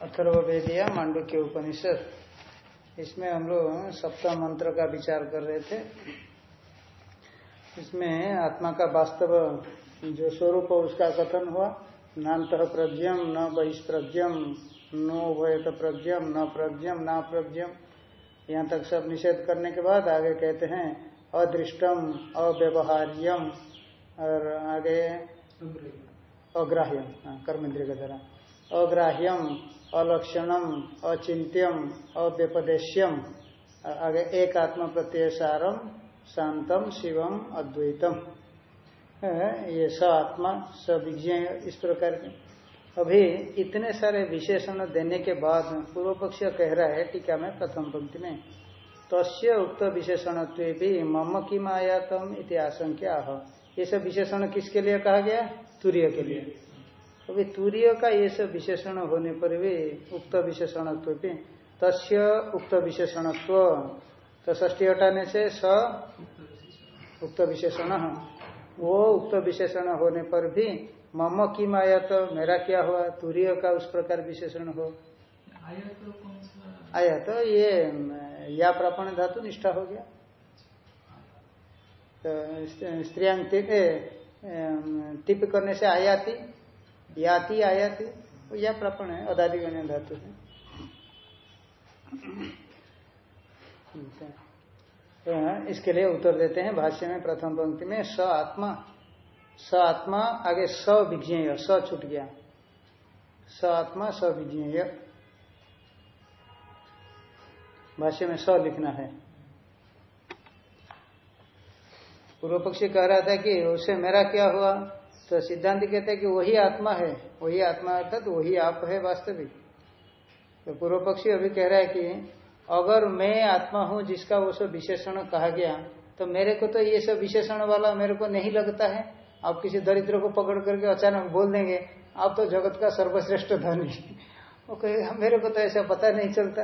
अथर्वेदिया मांडुक्य उपनिषद। इसमें हम लोग सप्तम मंत्र का विचार कर रहे थे। इसमें आत्मा का वास्तव जो स्वरूप उसका कथन हुआ। नान्त प्रज्ञम न बहिष्प्रज्ञम नो भयत प्रज्ञम न प्रज्ञम न प्रज्ञम। यहाँ तक सब निषेध करने के बाद आगे कहते हैं अदृष्टम अव्यवहार्यम और आगे अग्राह्यम। हाँ, कर्मेंद्रिय के द्वारा अग्राह्यम अलक्षणम अचिंत्यम अव्यपदेश्यम आगे एक आत्म प्रत्यय सारम शांतम शिवम अद्वैतम ये स आत्मा, स इस प्रकार के। अभी इतने सारे विशेषण देने के बाद पूर्व पक्ष कह रहा है टीका में प्रथम पंक्ति में, तस्य उक्त विशेषण भी मम की मायातम इति आशंका ये सब विशेषण किसके लिए कहा गया? तुरीय के लिए। अभी तूर्य का ये सब विशेषण होने पर भी उक्त विशेषणत्व भी तस्य उक्त विशेषणत्व। तो ष्टी हटाने से स उक्त विशेषण। वो उक्त विशेषण होने पर भी मम की माया तो मेरा क्या हुआ? तूर्य का उस प्रकार विशेषण हो। आया तो ये या प्रापण धातु निष्ठा हो गया। तो स्त्रियांग टिप करने से आयाती। याति आयाति या प्रपण है अदादिगण्य धातु है। तो इसके लिए उत्तर देते हैं, भाष्य में प्रथम पंक्ति में, स आत्मा स आत्मा, आगे स विज्ञेय, स छूट गया। स आत्मा, स विज्ञेय। भाष्य में स लिखना है। पूर्व पक्षी कह रहा था कि उसे मेरा क्या हुआ? तो सिद्धांत कहते हैं कि वही आत्मा है, वही आत्मा अर्थात तो वही आप है वास्तविक। तो पूर्व पक्षी अभी कह रहा है कि अगर मैं आत्मा हूँ जिसका वो सब विशेषण कहा गया तो मेरे को तो ये सब विशेषण वाला मेरे को नहीं लगता है। आप किसी दरिद्र को पकड़ करके अचानक बोल देंगे, आप तो जगत का सर्वश्रेष्ठ धनी। वो कहेगा, मेरे को तो ऐसा पता नहीं चलता।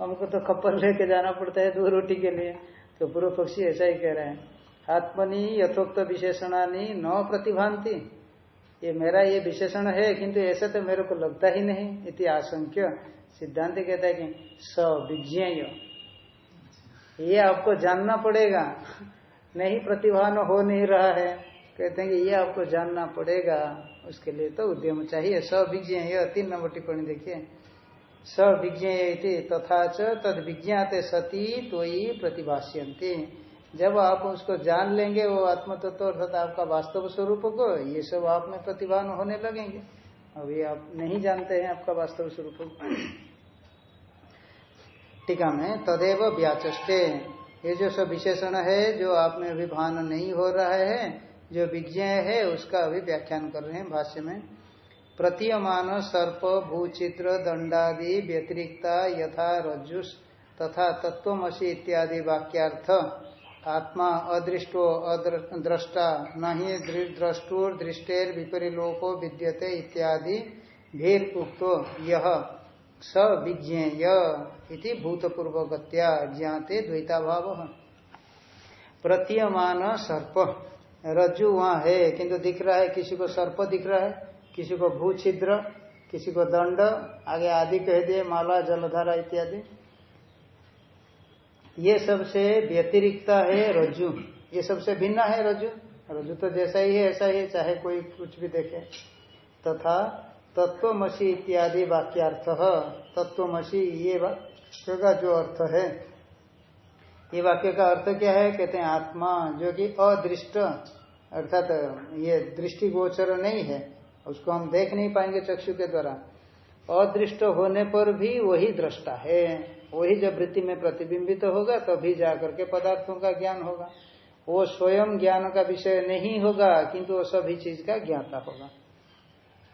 हमको तो खप्पर लेके जाना पड़ता है दो रोटी के लिए। तो पूर्व पक्षी ऐसा ही कह रहे हैं। आत्मनि यथोक्त विशेषणानी न प्रतिभांति ये मेरा ये विशेषण है, किंतु ऐसा तो मेरे को लगता ही नहीं, इति आशंक्य। सिद्धांत कहता है कि स सविज्ञ ये आपको जानना पड़ेगा। नहीं प्रतिभान हो नहीं रहा है। कहते हैं कि ये आपको जानना पड़ेगा। उसके लिए तो उद्यम चाहिए। सविज्ञ तीन नंबर टिप्पणी देखिए। सविज्ञ तथा तद विज्ञाते सती तो प्रतिभाष्यंती जब आप उसको जान लेंगे, वो आत्म तत्व अर्थात आपका वास्तव स्वरूप को, ये सब आप में प्रतिभान होने लगेंगे। अभी आप नहीं जानते हैं आपका वास्तव स्वरूप टीका में, तदेव व्याचे ये जो सब विशेषण है, जो आप में अभी भान नहीं हो रहा है, जो विज्ञ है, उसका अभी व्याख्यान कर रहे हैं भाष्य में। प्रतीयमान सर्प, भूचित्र, दंडादि, व्यतिरिक्ता, यथा रज्जुष तथा तत्वमसी इत्यादि वाक्यार्थ। आत्मा अदृष्टो द्रष्टा नहीं द्रष्टुर, दृष्टेर विपरीलोको विद्यते इत्यादि भीर उक्तो यह स विज्ञेय इति भूतपूर्वगत्या ज्ञाते द्वैताभाव। प्रतीयमान सर्प। रज्जु वहाँ है, किंतु दिख रहा है, किसी को सर्प दिख रहा है, किसी को भू छिद्र किसी को दंड, आगे आदि कह दिए, माला, जलधारा इत्यादि। ये सबसे व्यतिरिक्त है रज्जु। ये सबसे भिन्न है रज्जु। रज्जु तो जैसा ही है, ऐसा ही है, चाहे कोई कुछ भी देखे। तथा तत्वमसी इत्यादि वाक्यार्थ। तत्वमसी ये वाक्य का जो अर्थ है। ये वाक्य का अर्थ क्या है? कहते हैं आत्मा, जो कि अदृष्ट। अर्थात ये दृष्टि गोचर नहीं है। उसको हम देख नहीं पाएँगे चक्षु के द्वारा। अदृष्ट होने पर भी वही दृष्टा है। वही जब वृत्ति में प्रतिबिंबित तो होगा, तभी जाकर के पदार्थों का ज्ञान होगा। वो स्वयं ज्ञान का विषय नहीं होगा, किंतु वो सभी चीज़ का ज्ञाता होगा।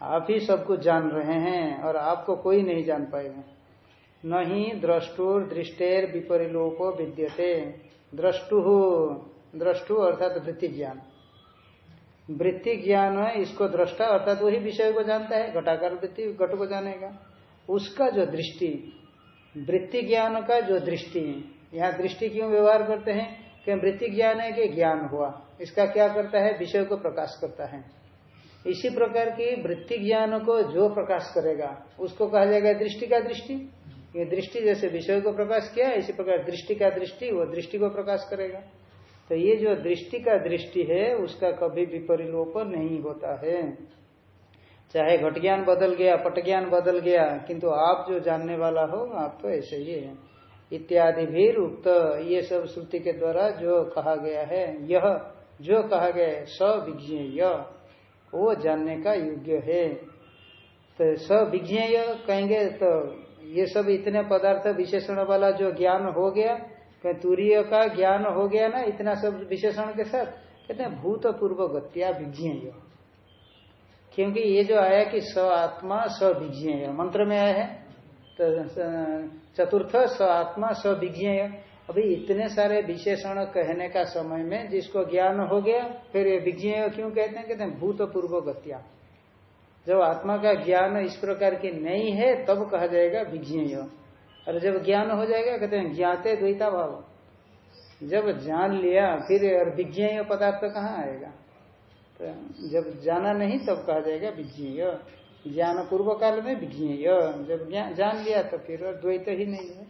आप ही सब कुछ जान रहे हैं और आपको कोई नहीं जान पाएगा। नहीं द्रष्टुर दृष्टेर विपरिलोको विद्यते। द्रष्टु द्रष्टु अर्थात वृत्ति ज्ञान। वृत्ति ज्ञान है, इसको दृष्टा अर्थात वही विषय को जानता है, घटाकार वृत्ति घट को जानेगा। उसका जो दृष्टि वृत्ति ज्ञान का जो दृष्टि है, यहाँ दृष्टि क्यों व्यवहार करते हैं? कि वृत्ति ज्ञान है कि ज्ञान हुआ। इसका क्या करता है? विषय को प्रकाश करता है। इसी प्रकार की वृत्ति ज्ञान को जो प्रकाश करेगा, उसको कहा जाएगा दृष्टि का दृष्टि। ये दृष्टि जैसे विषय को प्रकाश किया, इसी प्रकार दृष्टि का दृष्टि, वो दृष्टि को प्रकाश करेगा। तो ये जो दृष्टि का दृष्टि है, उसका कभी विपरिलोप नहीं होता है। चाहे घट ज्ञान बदल गया, पट ज्ञान बदल गया, किंतु आप जो जानने वाला हो, आप तो ऐसे ही है। इत्यादि भी उक्त ये सब श्रुति के द्वारा जो कहा गया है, यह, जो कहा गया है, सविज्ञेय, वो जानने का योग्य है। तो सविज्ञेय कहेंगे तो ये सब इतने पदार्थ विशेषण वाला जो ज्ञान हो गया, कहीं तूर्य का ज्ञान हो गया ना, इतना सब विशेषण के साथ, कहते हैं भूतपूर्व गत्या विज्ञेय। क्योंकि ये जो आया कि स आत्मा, स विज्ञेय। मंत्र में आया है तो चतुर्थ स आत्मा, स विज्ञेय। अभी इतने सारे विशेषण कहने का समय में जिसको ज्ञान हो गया, फिर ये विज्ञेय क्यों कहते हैं? कहते हैं भूतपूर्व गत्या। जब आत्मा का ज्ञान इस प्रकार की नहीं है, तब कहा जाएगा विज्ञेय। और जब ज्ञान हो जाएगा, कहते हैं ज्ञाते द्वैता भाव जब जान लिया, फिर और विज्ञेय पदार्थ कहाँ आएगा? तो जब जाना नहीं तब कहा जाएगा विज्ञेय। ज्ञान पूर्व काल में विज्ञेय। जब जान लिया तो फिर द्वैत ही नहीं है।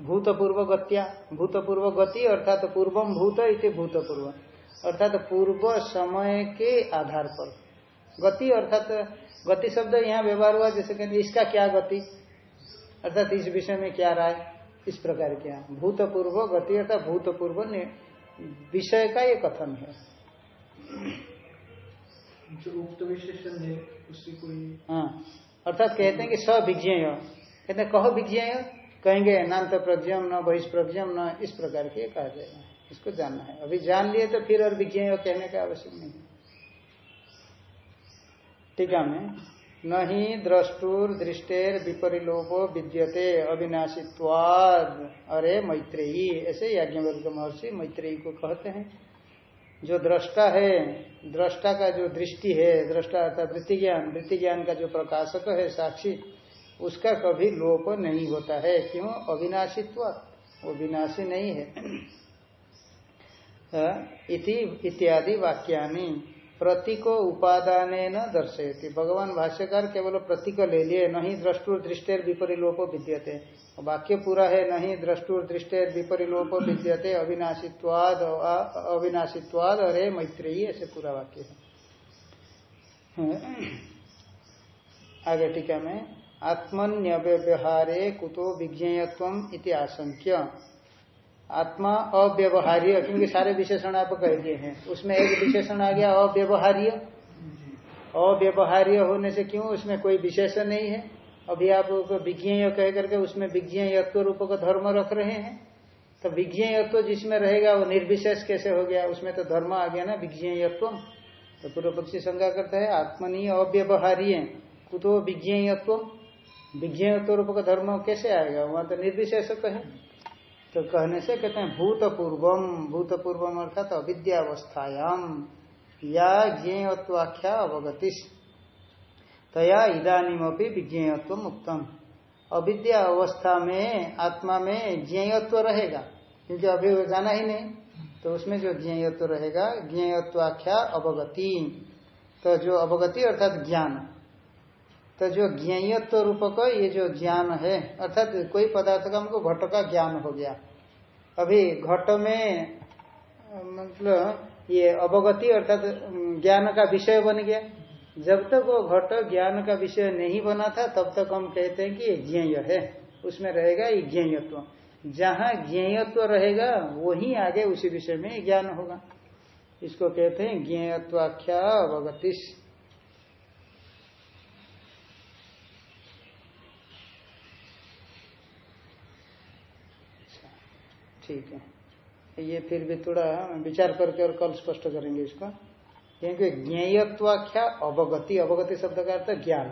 भूतपूर्व गत्या भूतपूर्व गति अर्थात पूर्वम भूत इति भूतपूर्व। अर्थात पूर्व समय के आधार पर। गति अर्थात गति शब्द यहाँ व्यवहार हुआ, जैसे कहते इसका क्या गति? अर्थात इस विषय में क्या राय? इस प्रकार क्या भूतपूर्व गति अर्थात भूतपूर्व विषय का ये कथन है। जो उक्त विशेषण है उसकी कोई हाँ अर्थात कहते हैं कि सविज्ञेय कहते हैं कहो विज्ञेय कहेंगे नान्त प्रज्ञम न बहिष्प्रज्ञम न इस प्रकार के कहा जाएगा। इसको जानना है। अभी जान लिए तो फिर और विज्ञेय कहने का आवश्यक नहीं है। टीका में न ही द्रष्टुर दृष्टेर विपरिलोपो विद्यते अविनाशित्वाद। अरे मैत्रेयी, ऐसे याज्ञवल्क महर्षि मैत्रेयी को कहते हैं। जो दृष्टा है दृष्टा का जो दृष्टि है दृष्टा अर्थात वृत्ति ज्ञान वृत्ति ज्ञान का जो प्रकाशक है, साक्षी, उसका कभी लोप नहीं होता है। क्यों? अविनाशित्व वो विनाशी नहीं है। इति, इत्यादि वाक्यानि। प्रतीक उपादान न दर्शयती। भगवान भाष्यकार केवल प्रतीक ले लिए नहीं द्रष्टुर दृष्टेर विपरिलोप विद्यते। वाक्य पूरा है नहीं द्रष्टुर दृष्टेर विपरिलोप विद्यते। अविनाशित्वाद अविनाशित्वाद, अरे मैत्रेयी, ऐसे पूरा वाक्य है। आगे टीका में आत्मन्य व्यवहारे कुतो विज्ञेयत्व इति आशंक्य। आत्मा अव्यवहार्य, क्योंकि सारे विशेषण आप कह दिए हैं। उसमें एक विशेषण आ गया, अव्यवहार्य। अव्यवहार्य होने से क्यों उसमें कोई विशेषण नहीं है? अभी आप विज्ञेय कह करके उसमें विज्ञेयत्व रूप का धर्म रख रहे हैं। तो विज्ञेयत्व जिसमें रहेगा, वो निर्विशेष कैसे हो गया? उसमें तो धर्म आ गया ना, विज्ञेयत्व। तो पूर्व पक्षी शंका करता है, आत्मनीय अव्यवहार्य, कुतो विज्ञेयत्व? विज्ञेयत्व रूप का धर्म कैसे आएगा? वहाँ तो निर्विशेष है। तो कहने से कहते हैं भूतपूर्वम भूतपूर्वम अर्थात अविद्यावस्थायाम या ज्ञेयत्वाख्या अवगतिश तया इदानीमपि विज्ञेयत्व मुक्तम अविद्या अवस्था में, आत्मा में ज्ञेयत्व रहेगा, क्योंकि अभी वो जाना ही नहीं। तो उसमें जो ज्ञेयत्व रहेगा, ज्ञेयत्वाख्या अवगति। तो जो अवगति अर्थात ज्ञान। तो जो ज्ञेयत्व रूप का ये जो ज्ञान है, अर्थात कोई पदार्थ का हमको घट का ज्ञान हो गया। अभी घट में मतलब ये अवगति अर्थात, ज्ञान का विषय बन गया। जब तक वो घट ज्ञान का विषय नहीं बना था, तब तक हम कहते हैं कि ये ज्ञेय है। उसमें रहेगा ये ज्ञेयत्व। जहाँ ज्ञेयत्व रहेगा, वही आगे उसी विषय में ज्ञान होगा। इसको कहते हैं ज्ञेयत्वाख्या अवगतिश। ठीक है। ये फिर भी थोड़ा विचार करके और कल स्पष्ट करेंगे इसको। क्योंकि ज्ञेयत्वाख्या अवगति अवगति शब्द का अर्थ ज्ञान।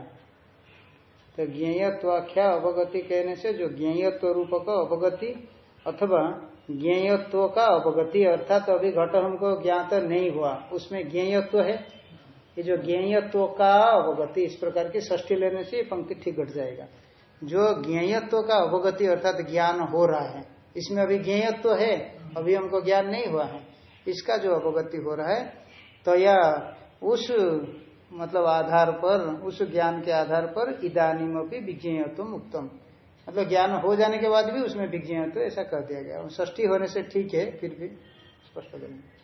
तो ज्ञेयत्वाख्या अवगति कहने से जो ज्ञेयत्व रूप का अवगति अथवा ज्ञेयत्व का अवगति अर्थात तो अभी घट हमको ज्ञात नहीं हुआ, उसमें ज्ञेयत्व है। ये जो ज्ञेयत्व का अवगति, इस प्रकार की ष्ठी लेने से पंक्ति ठीक घट जाएगा। जो ज्ञेयत्व का अवगति अर्थात ज्ञान हो रहा है इसमें अभी ज्ञेयत्व तो है, अभी हमको ज्ञान नहीं हुआ है। इसका जो अवगति हो रहा है तो या उस मतलब आधार पर, उस ज्ञान के आधार पर इदानीम भी विज्ञेयत्व उत्तम मतलब ज्ञान हो जाने के बाद भी उसमें विज्ञेयत्व ऐसा कह दिया गया। ष्ठी होने से ठीक है, फिर भी स्पष्ट करेंगे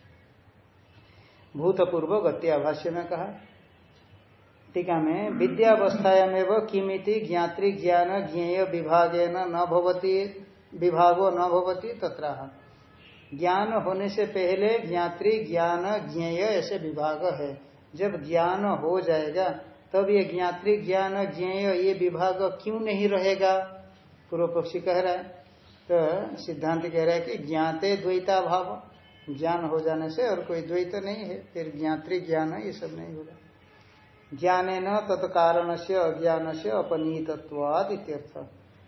भूतपूर्व गत्याभाष्य में कहा, टीका में, विद्यावस्थायामेव किमिति ज्ञात्री ज्ञान ज्ञेय विभागे न भवती। विभागो न भवती तथा ज्ञान होने से पहले ज्ञात्री ज्ञान ज्ञेय ऐसे विभाग है। जब ज्ञान हो जाएगा, तब ये ज्ञात्री ज्ञान ज्ञेय ये विभाग क्यों नहीं रहेगा? पूर्व पक्षी कह रहा है। तो सिद्धांत कह रहा है कि ज्ञाते द्वैता भाव। ज्ञान हो जाने से और कोई द्वैत नहीं है, फिर ज्ञात्री ज्ञान ये सब नहीं होगा। ज्ञान न तत्कारण से अज्ञान से अपनीतत्वाद इत्यर्थ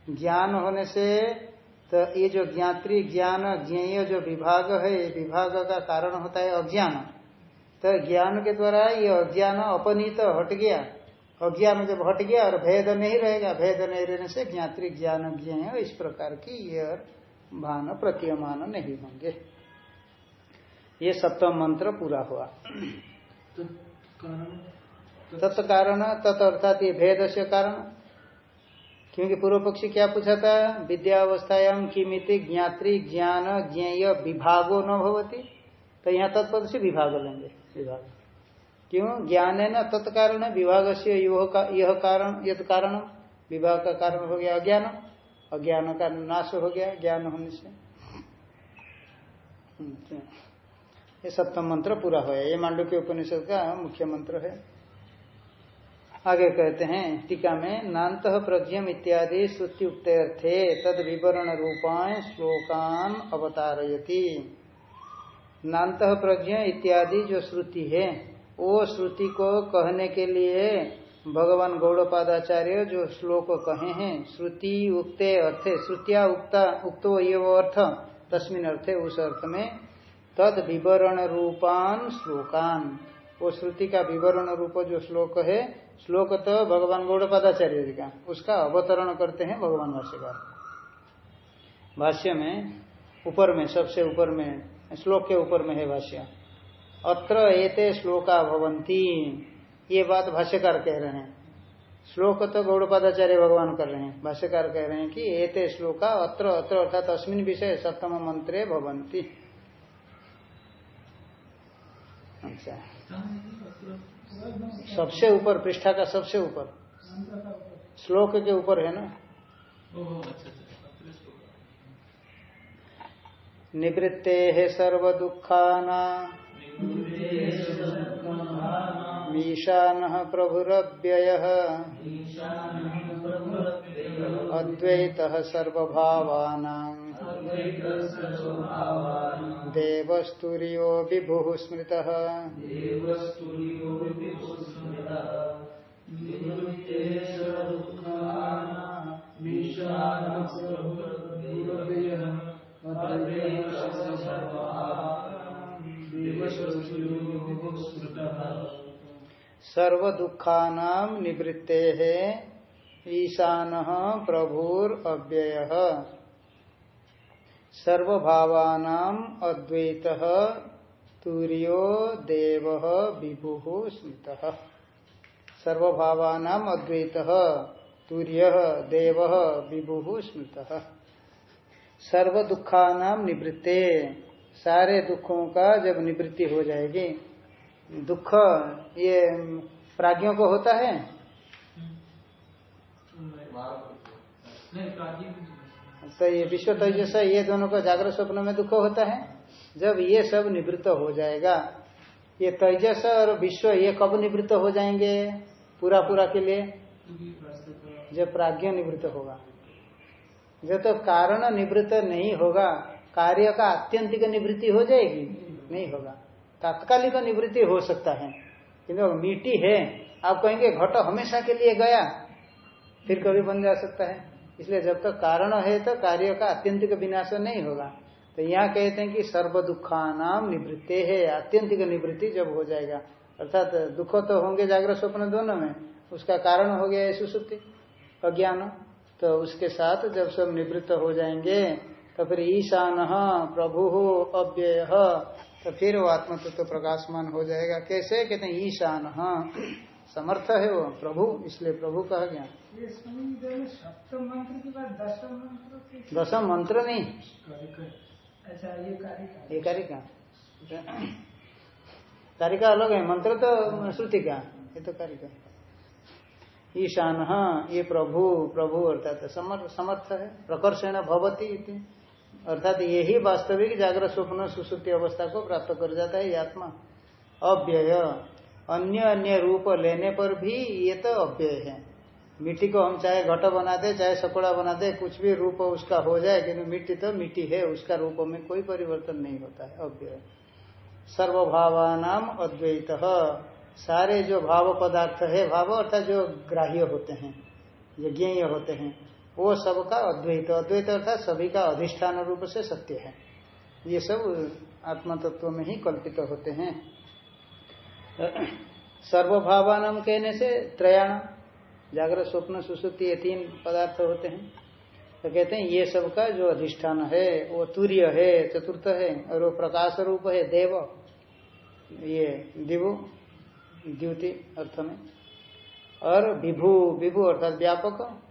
ज्ञान होने से तो ये जो ज्ञात्री ज्ञान ज्ञेय जो विभाग है ये विभाग का कारण होता है अज्ञान। तो ज्ञान के द्वारा ये अज्ञान अपनीत हट गया। अज्ञान जब हट गया और भेद नहीं रहेगा भेद नहीं रहने से ज्ञात्री ज्ञान ज्ञेय इस प्रकार की ये भान प्रतीयमान नहीं होंगे। ये सप्तम मंत्र पूरा हुआ। तो तत्कारण तत् अर्थात ये भेद से कारण। क्योंकि पूर्व पक्षी क्या पूछा था विद्यावस्थायाम किमिति ज्ञात्री ज्ञान ज्ञेय विभागो न भवती। तो यहाँ तत्पद से विभाग लेंगे। विभाग। क्यों? ज्ञान है ना, तत्कारण विभाग से यह कारण यद कारण विभाग का कारण हो गया अज्ञान। अज्ञान का नाश हो गया ज्ञान होने से। अच्छा। ये सप्तम मंत्र पूरा हुआ ये मांडू के उपनिषद का मुख्य मंत्र है। आगे कहते हैं, टीका में नात प्रज्ञम इत्यादि श्रुति अर्थे तद विवरण रूपाण श्लोकान अवतारयति। नात प्रज्ञ इत्यादि जो श्रुति है, वो श्रुति को कहने के लिए भगवान गौड़पादाचार्य जो श्लोक कहे हैं, श्रुति उक्ते अर्थे, श्रुतिया उक्ता, उक्तो ये वो अर्थ, तस्मिन अर्थे उस अर्थ में तद विवरण रूपान श्लोकान। वो श्रुति का विवरण रूप जो श्लोक है श्लोक तो भगवान गौड़पादाचार्य जी का। उसका अवतरण करते हैं भगवान भाष्यकार। भाष्य में ऊपर में, सबसे ऊपर में, श्लोक के ऊपर में है भाष्य। अत्र एते श्लोका भवंती ये बात भाष्यकार कह रहे हैं। श्लोक तो गौड़पादाचार्य भगवान कर रहे हैं। भाष्यकार कह रहे हैं कि एते श्लोका अत्र अत्र अर्थात अस्मिन विषय सप्तम मंत्रे भवंती अच्छा। सबसे ऊपर, पृष्ठा का सबसे ऊपर। श्लोक के ऊपर है ना? निवृत्ते है सर्व दुखाना मीशान प्रभुरव्यय। अद्वैत सर्वभावाना देवस्तुर्यो विभुः स्मृतः। सर्व निवृत्ते ईशान प्रभुर अव्यय। सर्वभावान अद्वैत तूर्यो देव विभु स्मृत। सर्वभावान अद्वैत तूर्य देव विभु स्मृत। सर्व दुखानाम निवृत्ते। सारे दुखों का जब निवृत्ति हो जाएगी। दुख, ये प्राज्ञों को होता है? तो ये विश्व तेजस ये दोनों का जागृत स्वप्न में दुख होता है। जब ये सब निवृत्त हो जाएगा, ये तेजस और विश्व ये कब निवृत्त हो जाएँगे? पूरा पूरा के लिए? जब प्राज्ञ निवृत्त होगा। जब तो कारण निवृत्त नहीं होगा, कार्य का आत्यंतिक निवृत्ति हो जाएगी? नहीं होगा। तात्कालिक निवृत्ति हो सकता है। किंतु मिट्टी है, आप कहेंगे घट हमेशा के लिए गया, फिर कभी बन जा सकता है। इसलिए जब तक कारण है तो कार्य का अत्यंतिक विनाश नहीं होगा। तो यहाँ कहते हैं कि सर्व दुखानाम निवृत्ति है अत्यंतिक निवृत्ति जब हो जाएगा। अर्थात दुख तो होंगे जागृत स्वप्न दोनों में, उसका कारण हो गया सुसुप्ति, अज्ञान। तो उसके साथ जब सब निवृत्त हो जाएँगे तो फिर ईशान प्रभु अव्यय तो फिर वो आत्म तत्व तो प्रकाशमान हो जाएगा। कैसे? कहते हैं ईशान हाँ समर्थ है वो प्रभु इसलिए प्रभु कहा गया। मंत्र दसम मंत्र नहीं। अच्छा ये कारिका अलग है मंत्र तो श्रुति का ये तो कारिका ईशान हाँ ये प्रभु प्रभु अर्थात समर्थ है प्रकर्षण भवती अर्थात यही वास्तविक जागृत स्वप्न सुश्रुति अवस्था को प्राप्त कर जाता है ये आत्मा। अव्यय। अन्य अन्य रूप लेने पर भी ये तो अव्यय है। मिट्टी को हम चाहे घट बनाते चाहे सकोड़ा बनाते कुछ भी रूप उसका हो जाए किन्तु मिट्टी तो मिट्टी है, उसका रूप में कोई परिवर्तन नहीं होता है, अव्यय। सर्वभावानाम अद्वैत। सारे जो भाव पदार्थ है, भाव अर्थात जो ग्राह्य होते हैं यज्ञ होते हैं, वो सबका अद्वैत। अद्वैत अर्थात सभी का अधिष्ठान रूप से सत्य है। ये सब आत्म तत्व में ही कल्पित होते हैं। सर्वभावान कहने से त्रयाण, जागृत, स्वप्न, सुसुप्ति, ये तीन पदार्थ होते हैं। तो कहते हैं, ये सब का जो अधिष्ठान है, वो तूर्य है, चतुर्थ है, और वो प्रकाश रूप है, देव, ये दिवु, द्युति, अर्थ में। और विभू विभू अर्थात व्यापक,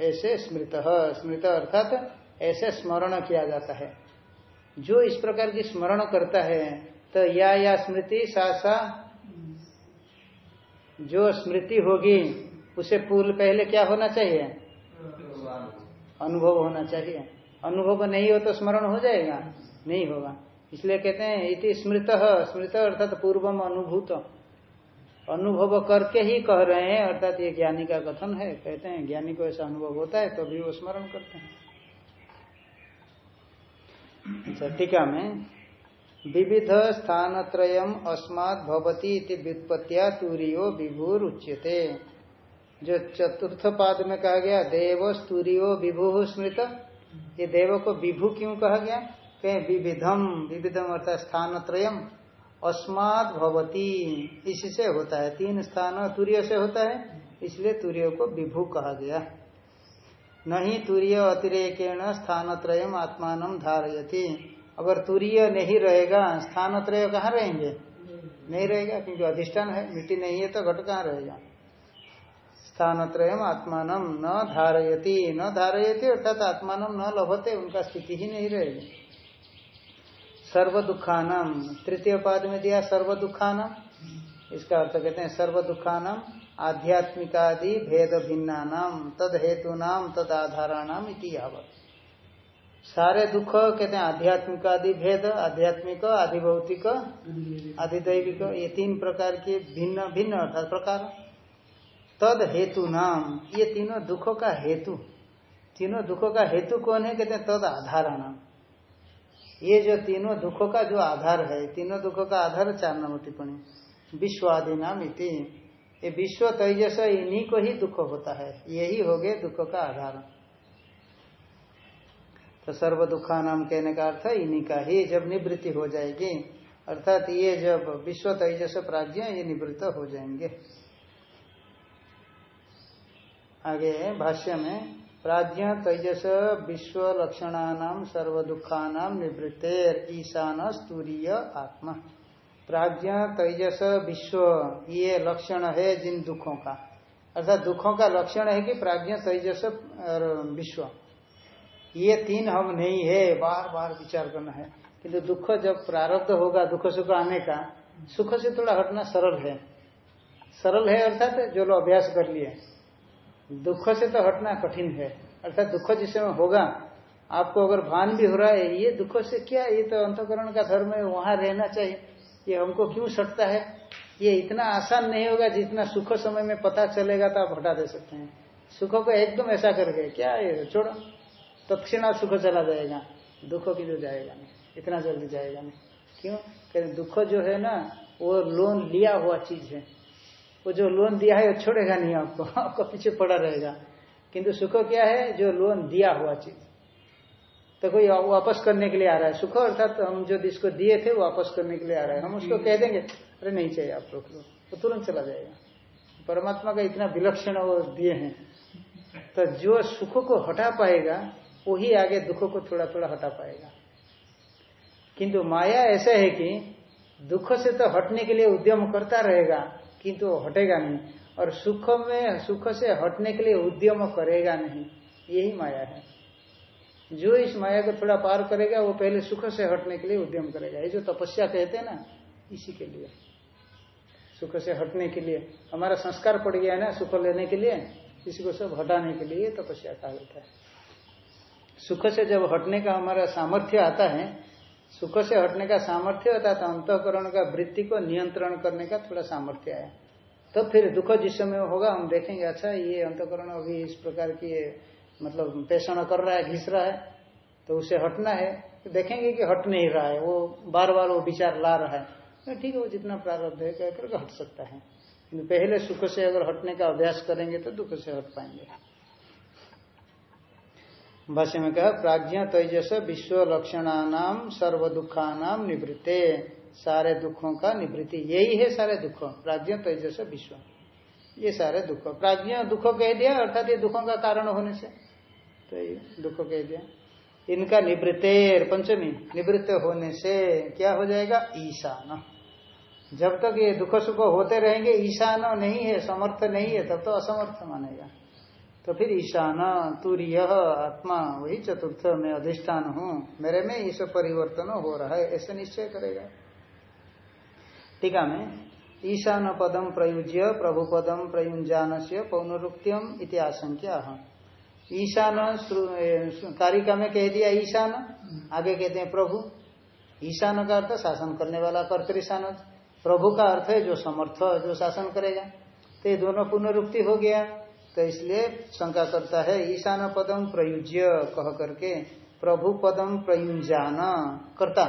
ऐसे स्मृत स्मृत अर्थात ऐसे स्मरण किया जाता है। जो इस प्रकार की स्मरण करता है तो या या स्मृति सा सा जो स्मृति होगी, उसे पूल पहले क्या होना चाहिए? अनुभव होना चाहिए। अनुभव नहीं हो तो स्मरण हो जाएगा। नहीं होगा। इसलिए कहते हैं, इति स्मृत। स्मृत अर्थात पूर्वम अनुभूत। अनुभव करके ही कह रहे हैं, अर्थात ये ज्ञानी का कथन है। कहते हैं, ज्ञानी को ऐसा अनुभव होता है तो भी वो स्मरण करते हैं। अच्छा टीका में विविध स्थान त्रयम अस्मात् भवती व्युत्पत्तिया तूरियो विभुर उच्यते जो चतुर्थ पाद में कहा गया, देव स्तूरियो विभु स्मृत। ये देव को विभु क्यों कहा गया? कहें विविधम। विविधम अर्थात स्थान त्रयम अस्मात भवती। इससे होता है। तीन स्थान तूर्य से होता है। इसलिए तूर्य को विभू कहा गया। नहीं तूर्य अतिरेकेण स्थान त्रयम आत्मान धारयती। अगर तूर्य नहीं रहेगा स्थान त्रय कहाँ रहेंगे? नहीं रहेगा, क्योंकि अधिष्ठान है, मिट्टी नहीं है तो घट कहाँ रहेगा? स्थान त्रयम आत्मान न धारयती न धारयती अर्थात आत्मान न लभते, उनका स्थिति ही नहीं रहेगी। सर्व दुखानम तृतीय पाद में दिया सर्व दुखानम इसका अर्थ कहते हैं सर्व दुखानम आध्यात्मिकादि भेद भिन्ना नाम तद हेतु नाम तद आधाराणाम इतिहावत सारे दुख कहते हैं आध्यात्मिकादि भेद, आध्यात्मिक आधिभौतिक आधिदैविक ये तीन प्रकार के भिन्न भिन्न अर्थात प्रकार। तद हेतु नाम, ये तीनों दुखों का हेतु। तीनों दुखों का हेतु कौन है? कहते हैं, तद आधाराणाम ये जो तीनों दुखों का जो आधार है, तीनों दुखों का आधार चार नंबर टिप्पणी। विश्वादि नाम इति। ये विश्व तेजस इन्हीं को ही दुख होता है। यही हो गए दुख का आधार। तो सर्व दुखा नाम कहने का अर्थ इन्हीं का ही जब निवृत्ति हो जाएगी। अर्थात ये जब विश्व तेजस प्राज्ञ ये निवृत्त हो जाएँगे। आगे भाष्य में, प्राज्ञ तेजस विश्व लक्षणानाम सर्व दुखानाम निवृत्तेर ईशान स्तूरीय आत्मा। प्राज्ञ तेजस विश्व, ये लक्षण है जिन दुखों का। अर्थात दुखों का लक्षण है कि प्राज्ञ तेजस और विश्व। ये तीन हम नहीं है बार बार विचार करना है। किंतु दुख जब प्रारब्ध होगा, दुख सुख आने का, सुख से थोड़ा हटना सरल है। सरल है अर्थात जो लोग अभ्यास कर लिए। दुख से तो हटना कठिन है। अर्थात दुख जिस समय होगा, आपको अगर भान भी हो रहा है, ये दुख से क्या, ये तो अंतकरण का धर्म है, वहाँ रहना चाहिए। ये हमको क्यों सटता है? ये इतना आसान नहीं होगा जितना सुख समय में पता चलेगा तो आप हटा दे सकते हैं। सुख को एकदम ऐसा करके, क्या ये, छोड़ो। तत्क्षणा सुख चला जाएगा दुख की जो जाएगा नहीं इतना जल्दी जाएगा नहीं। क्यों? कहते दुख जो है ना वो लोन लिया हुआ चीज़ है। वो जो लोन दिया है वो छोड़ेगा नहीं आपको आपको पीछे पड़ा रहेगा। किंतु सुख क्या है? जो लोन दिया हुआ चीज़। तो कोई वापस करने के लिए आ रहा है। सुख अर्थात तो हम जो जिसको दिए थे वो वापस करने के लिए आ रहा है। हम उसको कह देंगे अरे नहीं चाहिए आप रोक लो तो तुरंत चला जाएगा। परमात्मा का इतना विलक्षण वो दिए हैं। तो जो सुख को हटा पाएगा वही आगे दुख को थोड़ा थोड़ा हटा पाएगा। किंतु माया ऐसा है कि दुख से तो हटने के लिए उद्यम करता रहेगा, किंतु हटेगा नहीं, और सुख में, सुख से हटने के लिए उद्यम करेगा नहीं, यही माया है। जो इस माया को थोड़ा पार करेगा, वो पहले सुख से हटने के लिए उद्यम करेगा। ये जो तपस्या कहते हैं ना, इसी के लिए। सुख से हटने के लिए। हमारा संस्कार पड़ गया है ना, सुख लेने के लिए। इसी को सब हटाने के लिए तपस्या कहा जाता है। सुख से जब हटने का हमारा सामर्थ्य आता है, सुख से हटने का सामर्थ्य होता है तो अंतकरण का वृत्ति को नियंत्रण करने का थोड़ा सामर्थ्य आया तो फिर दुख जिस समय होगा, हम देखेंगे अच्छा ये अंतकरण अभी इस प्रकार की मतलब पेषण कर रहा है, घिस रहा है तो उसे हटना है। तो देखेंगे कि हट नहीं रहा है, वो बार बार वो विचार ला रहा है। तो ठीक है, वो जितना प्रारब्ध है कह करके हट सकता है। पहले सुख से अगर हटने का अभ्यास करेंगे तो दुख से हट पाएँगे। भाष्य में कहा, प्राज्ञ तेजस विश्व लक्षणानाम सर्व दुखानाम निवृत्ते। सारे दुखों का निवृत्ति। यही है सारे दुख। प्राज्ञ तेजस विश्व। ये सारे दुख। प्राज्ञ दुख कह दिया, अर्थात ये दुखों का कारण होने से। तो ये दुख कह दिया। इनका निवृत्तेर पंचमी, निवृत्त होने से क्या हो जाएगा? ईशान। जब तक ये दुख सुख होते रहेंगे, ईशान नहीं है, समर्थ नहीं है, तब तो असमर्थ मानेगा। तो फिर ईशान, तूर्य, आत्मा, वही चतुर्थ में अधिष्ठान हूँ। मेरे में ईश्वर परिवर्तन हो रहा है, ऐसे निश्चय करेगा। टीका में, ईशान पदम प्रयुज्य, प्रभु पदम प्रयुंजान से पौनरुक्त्यम इति आशंक्या। ईशान कारिका में कह दिया ईशान, आगे कहते हैं प्रभु। ईशान का अर्थ शासन करने वाला कर्तृशान प्रभु का अर्थ है जो समर्थ, जो शासन करेगा। तो ये दोनों पुनरुक्ति हो गया। तो इसलिए शंका करता है, ईशान पदम प्रयुज्य, कह करके प्रभु पदम प्रयुंजान करता।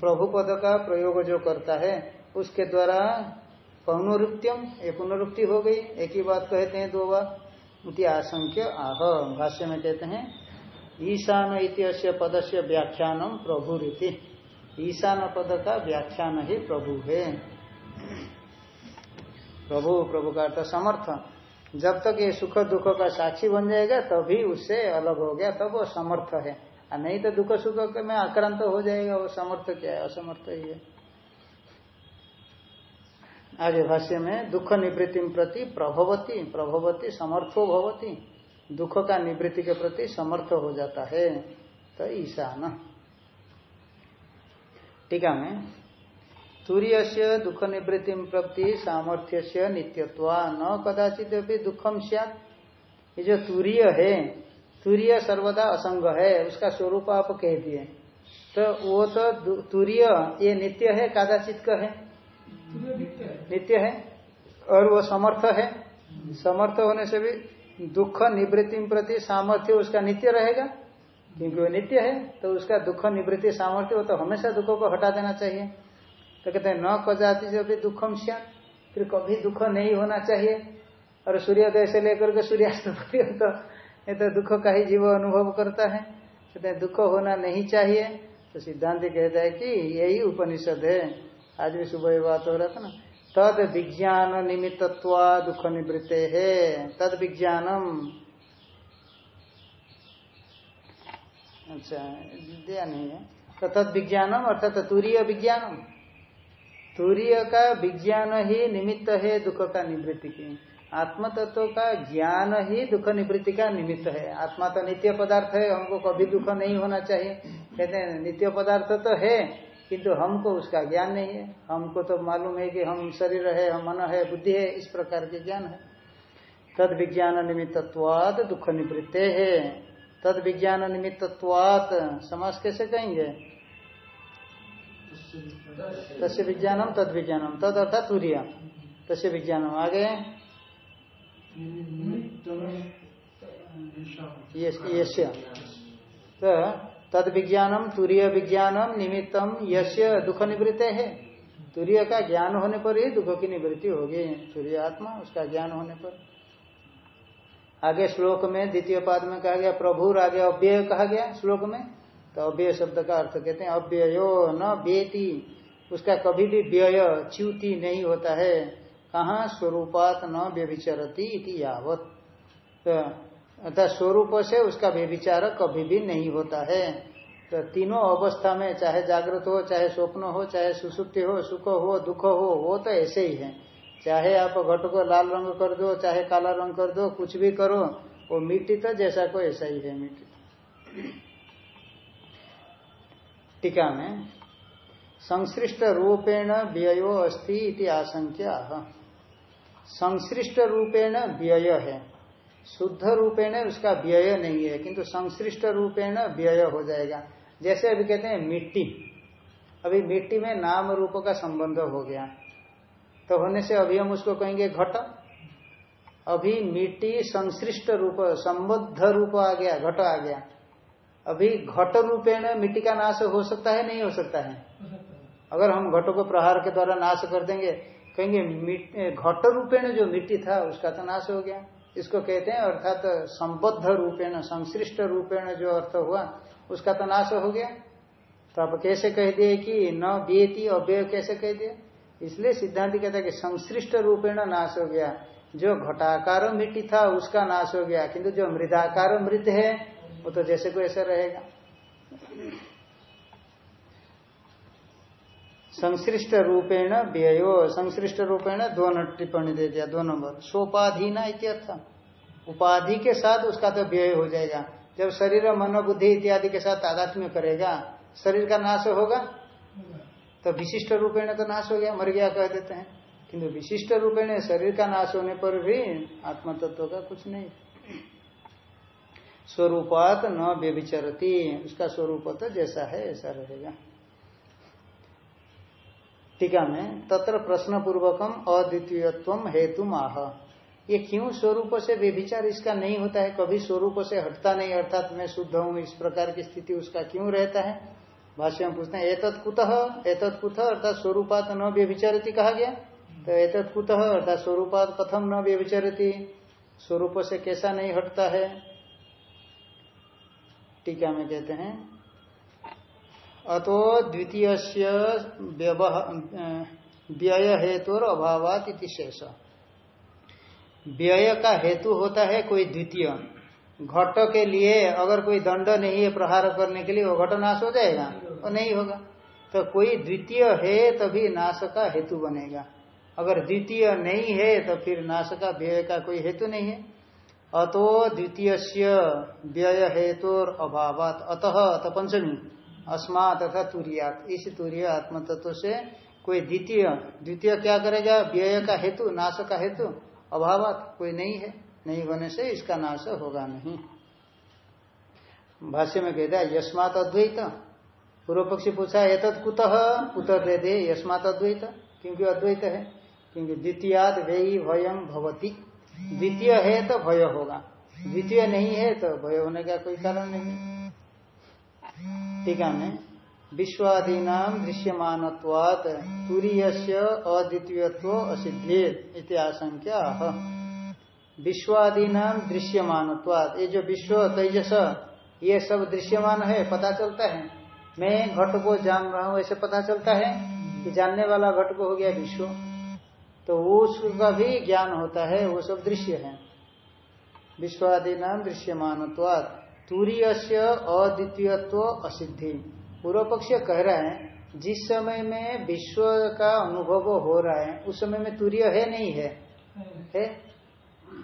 प्रभु पद का प्रयोग जो करता है, उसके द्वारा पुनरुक्त्यम, ये पुनरुक्ति हो गई। एक ही बात कहते हैं दो बार। आशंक्य, आह, भाष्य में कहते हैं, ईशान इतिहास पद से व्याख्यानम प्रभु रीति ईशान पद का व्याख्यान ही प्रभु है। प्रभु प्रभु का अर्थ समर्थ। जब तक ये सुख दुख का साक्षी बन जाएगा, तभी उससे अलग हो गया, तब वो समर्थ है। नहीं तो दुख सुख में आक्रांत हो जाएगा, वो समर्थ क्या है? असमर्थ ही है। आगे भाष्य में, दुख निवृत्ति प्रति प्रभवती प्रभवती समर्थो भवती। दुख का निवृत्ति के प्रति समर्थ हो जाता है। तो ईशान। टीका में तूर्य से दुख निवृत्ति प्रति सामर्थ्य से नित्यत्वा न कदाचित भी दुखम सियात। ये जो तूर्य है तूर्य सर्वदा असंग है उसका स्वरूप आप कह दिए। तो वो तो तूर्य ये नित्य है कदाचित का है? नित्य है। और वो समर्थ है? समर्थ होने से भी दुख निवृत्ति प्रति सामर्थ्य उसका नित्य रहेगा? क्योंकि वो नित्य है तो उसका दुख निवृत्ति सामर्थ्य वो तो हमेशा दुखों को हटा देना चाहिए। तो कहते हैं, न कजाति जो भी दुखम श्याम फिर कभी दुख नहीं होना चाहिए। और सूर्योदय से लेकर के सूर्यास्त तो ये तो दुख का ही जीव अनुभव करता है। कहते हैं, दुख होना नहीं चाहिए। तो सिद्धांत कहता है कि यही उपनिषद है। आज भी सुबह बात हो रहा था ना, तद विज्ञान निमित्तत्वा दुख निवृत्ते है। तद विज्ञानम। अच्छा दिया नहीं है। तो तद विज्ञानम अर्थात तुरीय विज्ञानम। तूर्य का विज्ञान ही निमित्त है दुख का निवृत्ति की। आत्म तत्व का ज्ञान ही दुख निवृत्ति का निमित्त है। आत्मा तो नित्य पदार्थ है, हमको कभी दुख नहीं होना चाहिए। कहते हैं, नित्य पदार्थ तो है, किंतु हमको उसका ज्ञान नहीं है। हमको तो मालूम है कि हम शरीर है, हम मन है, बुद्धि है, इस प्रकार के ज्ञान है। तद विज्ञान निमित्तवाद दुख निवृत्ते है। तद विज्ञान निमित्तवात समाज कैसे कहेंगे? तस्य विज्ञानम तद विज्ञानम। तद अर्थात तुरिया तस्य विज्ञानम। आगे। तो तद विज्ञानम, तुरीय विज्ञानम, निमित्तम यश्य दुख निवृत्त है। तुरीय का ज्ञान होने पर ही दुख की निवृत्ति होगी। तुरीय आत्मा, उसका ज्ञान होने पर। आगे श्लोक में, द्वितीय पाद में कहा गया प्रभु आगे अव्यय कहा गया श्लोक में। तो अव्यय शब्द का अर्थ कहते हैं, अव्ययो न व्यति उसका कभी भी व्यय, च्युति नहीं होता है। कहा? स्वरूपात न व्यभिचरती इति यावत। तो अर्थात स्वरूप से उसका व्यभिचार कभी भी नहीं होता है। तो तीनों अवस्था में, चाहे जागृत हो, चाहे स्वप्न हो, चाहे सुसुप्ति हो, सुख हो, दुख हो, वो तो ऐसे ही है। चाहे आप घट को लाल रंग कर दो, चाहे काला रंग कर दो, कुछ भी करो, वो मिट्टी तो जैसा को ऐसा ही है मिट्टी। टीका में संश्लिष्ट रूपेण व्ययो अस्ति इति आशंका संश्लिष्ट रूपेण व्यय है। शुद्ध रूपेण उसका व्यय नहीं है, किंतु संश्लिष्ट रूपेण व्यय हो जाएगा। जैसे अभी कहते हैं मिट्टी। अभी मिट्टी में नाम रूप का संबंध हो गया। तो होने से अभी हम उसको कहेंगे घट। अभी मिट्टी संश्लिष्ट रूप, संबद्ध रूप आ गया, घट आ गया। अभी घट रूपेण मिट्टी का नाश हो सकता है नहीं हो सकता है? अगर हम घटों को प्रहार के द्वारा नाश कर देंगे कहेंगे घट रूपेण जो मिट्टी था उसका तो नाश हो गया। इसको कहते हैं अर्थात तो संबद्ध रूपेण संश्लिष्ट रूपेण जो अर्थ हुआ उसका तो नाश हो गया। तो आप कैसे कह दिए कि न बेती अव्यय कैसे कह दिए? इसलिए सिद्धांत कहता है कि संश्लिष्ट रूपेण नाश हो गया। जो घटाकार मिट्टी था उसका नाश हो गया। किंतु जो मृदाकार मृत है वो तो जैसे को ऐसा रहेगा। संश्लिष्ट रूपेण व्ययो संश्लिष्ट रूपेण दो टिप्पणी दे दिया, दो नंबर। सोपाधीना इत्यर्थ उपाधि के साथ उसका तो व्यय हो जाएगा। जब शरीर मन बुद्धि इत्यादि के साथ आध्यात्म्य करेगा, शरीर का नाश होगा? तो विशिष्ट रूपेण तो नाश हो गया, मर गया कह देते हैं। किंतु विशिष्ट रूपेण शरीर का नाश होने पर भी आत्म तत्व का कुछ नहीं। स्वरूपात न व्यभिचरती उसका स्वरूप तो जैसा है, ऐसा रहेगा। टीका में तत्र प्रश्न पूर्वकम अद्वितीयत्व हेतु आह। ये क्यों स्वरूप से व्यभिचार इसका नहीं होता है? कभी स्वरूप से हटता नहीं, अर्थात मैं शुद्ध हूँ, इस प्रकार की स्थिति उसका क्यों रहता है? भाष्य में पूछते हैं, एतत् कुतः? एतत् कुतः अर्थात स्वरूपात न व्यभिचारती कहा गया? तो एतत् कुतः? अर्थात स्वरूपात कथम न व्यभिचारती स्वरूप से कैसा नहीं हटता है? टीका में कहते हैं। अतो द्वितीय व्यय हेतु और शेष। व्यय का हेतु होता है कोई द्वितीय। घट के लिए अगर कोई दंड नहीं है प्रहार करने के लिए, वो घट नाश हो जाएगा वो नहीं होगा। तो कोई द्वितीय है तभी नाश का हेतु बनेगा। अगर द्वितीय नहीं है तो फिर नाश का व्यय का कोई हेतु नहीं है। अतो द्वितीय व्यय हेतु अभाव अतः अत पंचमी अस्मात तथा तुरियात। इस तुरीय आत्म तत्व से कोई द्वितीय द्वितीय क्या करेगा? व्यय का हेतु, नाश का हेतु अभाव कोई नहीं है। नहीं होने से इसका नाश होगा नहीं। भाष्य में कहता है, यस्मात अद्वैत। पूर्व पक्षी पूछा, एतत् कुतः? उत्तर दे दे, यस्मात अद्वैत। क्योंकि अद्वैत है। क्योंकि द्वितीयाद व्ययी भयम भवती। द्वितीय है तो भय होगा। द्वितीय नहीं है तो भय होने का कोई कारण नहीं। टीका में विश्वादीना दृश्यमान तुरीय अद्वितीयत्व असिद्धेत इति आशंका विश्वादीना दृश्यमान ये जो विश्व, तेजस, ये सब दृश्यमान है, पता चलता है। मैं घट को जान रहा हूँ, ऐसे पता चलता है कि जानने वाला घट को हो गया विश्व। तो उसका भी ज्ञान होता है, वो सब दृश्य है। विश्वादी नाम दृश्यमान तुरीय अद्वितीयत्व असिद्धि। पूर्व पक्ष कह रहे हैं, जिस समय में विश्व का अनुभव हो रहा है, उस समय में तूर्य है नहीं है। है?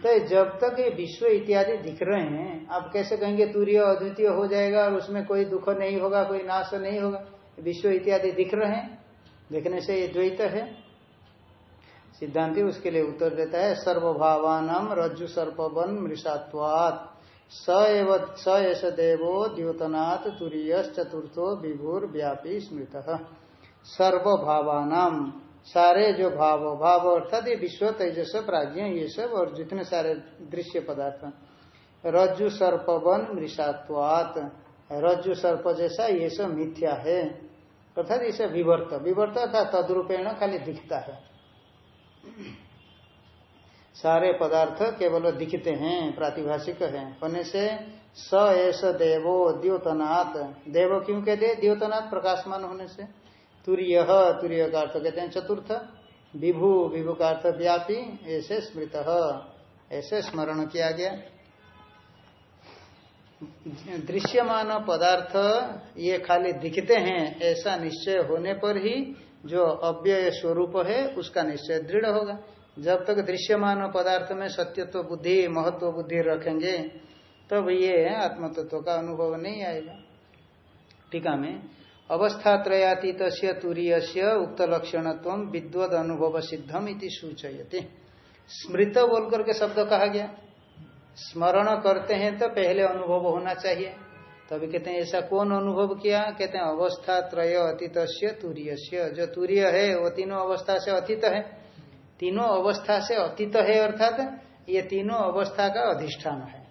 तो जब तक ये विश्व इत्यादि दिख रहे हैं, आप कैसे कहेंगे तूर्य अद्वितीय हो जाएगा और उसमें कोई दुख नहीं होगा, कोई नाश नहीं होगा? विश्व इत्यादि दिख रहे हैं, देखने से ये द्वैत है। सिद्धांति उसके लिए उत्तर देता है सर्वभावान रज्जु सर्पवन मृषात्वात। स एस देवो द्योतनाथ तुरीय चतुर्थो विभुर व्यापी स्मृत। सर्वभावान सारे जो भाव भाव अर्थात ये विश्व, तेजस, प्राज्ञ, ये सब और जितने सारे दृश्य पदार्थ रज्जु सर्पवन मृषात्वात। रज्जु सर्प जैसा ये सब मिथ्या है। अर्थात इसे विवर्त विवर्त का तद्रूपेण खाली दिखता है। सारे पदार्थ केवल दिखते हैं, प्रातिभाषिक है। होने से स एस देवो द्योतनाथ देव क्यों कहते द्योतनाथ प्रकाशमान होने से। तुरीय तुरीय का अर्थ कहते हैं चतुर्थ। विभु विभु का अर्थ व्यापी, ऐसे स्मृत। ऐसे स्मरण किया गया। दृश्यमान पदार्थ ये खाली दिखते हैं, ऐसा निश्चय होने पर ही जो अव्यय स्वरूप है, उसका निश्चय दृढ़ होगा। जब तक दृश्यमान पदार्थ में सत्यत्व बुद्धि, महत्व बुद्धि रखेंगे, तब ये आत्मतत्व का अनुभव नहीं आएगा। टीका में अवस्थात्रयातीत तुरीय से उक्त लक्षण विद्वद अनुभव सिद्धम इति सूचयते। स्मृत बोल करके शब्द कहा गया। स्मरण करते हैं तो पहले अनुभव होना चाहिए। तभी कहते हैं, ऐसा कौन अनुभव किया? कहते हैं, अवस्था त्रय अतीत तुरीय जो तुरीय है, वो तीनों अवस्था से अतीत है। तीनों अवस्था से अतीत है अर्थात, ये तीनों अवस्था का अधिष्ठान है।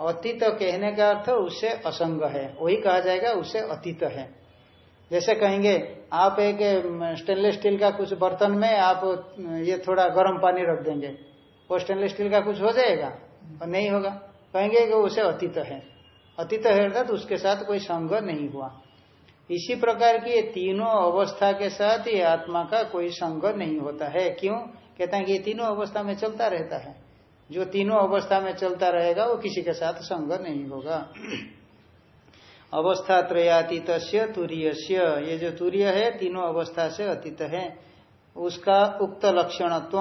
अतीत कहने का अर्थ, उससे असंग है। वही कहा जाएगा, उससे अतीत है। जैसे कहेंगे, आप एक स्टेनलेस स्टील का कुछ बर्तन में आप, ये थोड़ा गर्म पानी रख देंगे। वो स्टेनलेस स्टील का कुछ हो जाएगा? और नहीं होगा। कहेंगे कि उसे अतीत है। अतीत है अर्थात उसके साथ कोई संग नहीं हुआ। इसी प्रकार की ये तीनों अवस्था के साथ ये आत्मा का कोई संग नहीं होता है। क्यों? कहते हैं कि ये तीनों अवस्था में चलता रहता है। जो तीनों अवस्था में चलता रहेगा, वो किसी के साथ संग नहीं होगा। अवस्था त्रयातीत तुरीय ये जो तुरीय है, तीनों अवस्था से अतीत है। उसका उक्त लक्षणत्व,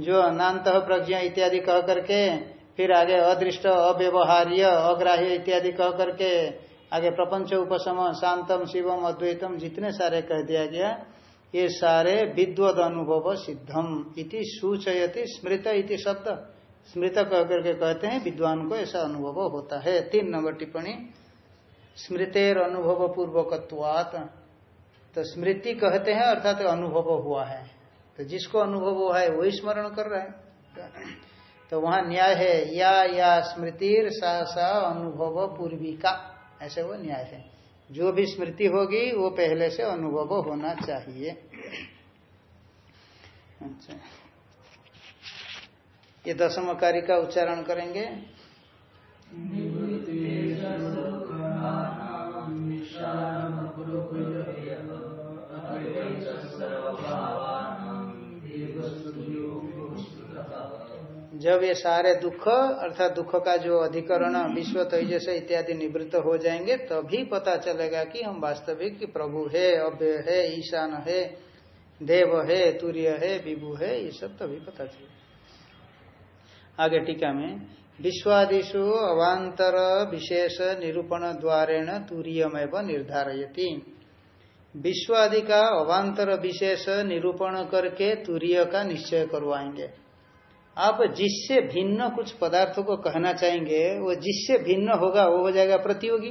जो अनात प्रज्ञा इत्यादि कह करके फिर आगे अदृष्ट, अव्यवहार्य, अग्राह्य इत्यादि कह करके आगे प्रपंच, उपशम, शांतम, शिवम, अद्वैतम जितने सारे कह दिया गया, ये सारे विद्वद अनुभव सिद्धम इति सूचयति स्मृत इति शब्द स्मृत कह करके कहते हैं, विद्वान को ऐसा अनुभव होता है। तीन नंबर टिप्पणी, स्मृतेर अनुभव पूर्वकत्वात। तो स्मृति कहते हैं, अर्थात अनुभव हुआ है। तो जिसको अनुभव हुआ है, वही स्मरण कर रहा है। तो वहाँ न्याय है, या या स्मृतिर सा सा अनुभव पूर्विका। ऐसे वो न्याय है। जो भी स्मृति होगी, वो पहले से अनुभव होना चाहिए। अच्छा। ये दसम कार्य का उच्चारण करेंगे। जब ये सारे दुख, अर्थात दुख का जो अधिकरण, विश्व तेजस इत्यादि निवृत्त हो जाएँगे, तभी पता चलेगा कि हम वास्तविक प्रभु है, अव्यय है, ईशान है, देव है, तूर्य है, विभु है, ये सब तभी पता चलेगा। आगे टीका में विश्वादिशु अवांतर विशेष निरूपण द्वारेण तूर्यमेव निर्धारयती। विश्वादि का अवांतर विशेष निरूपण करके तूर्य का निश्चय करवाएँगे। आप जिससे भिन्न कुछ पदार्थों को कहना चाहेंगे, वो जिससे भिन्न होगा, वो हो जाएगा प्रतियोगी।